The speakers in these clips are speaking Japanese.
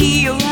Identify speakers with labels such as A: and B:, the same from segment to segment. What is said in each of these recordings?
A: You.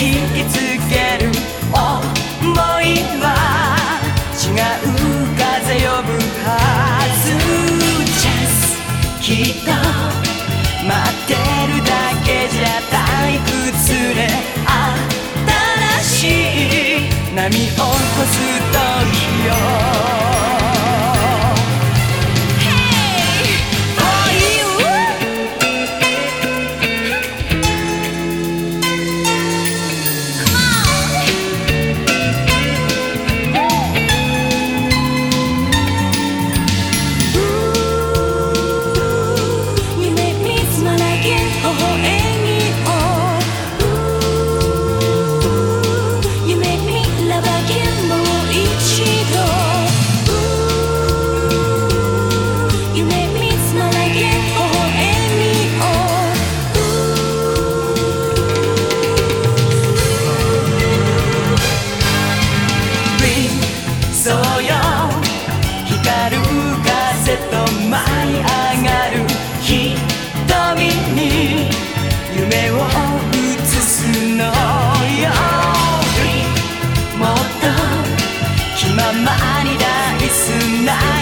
A: 引きつける想いは違う風呼ぶはず。チャス。きっと待ってるだけじゃ退屈で新しい波を起こす時よ。舞い上がる瞳に夢を映すのよ。もっと気ままに大好きな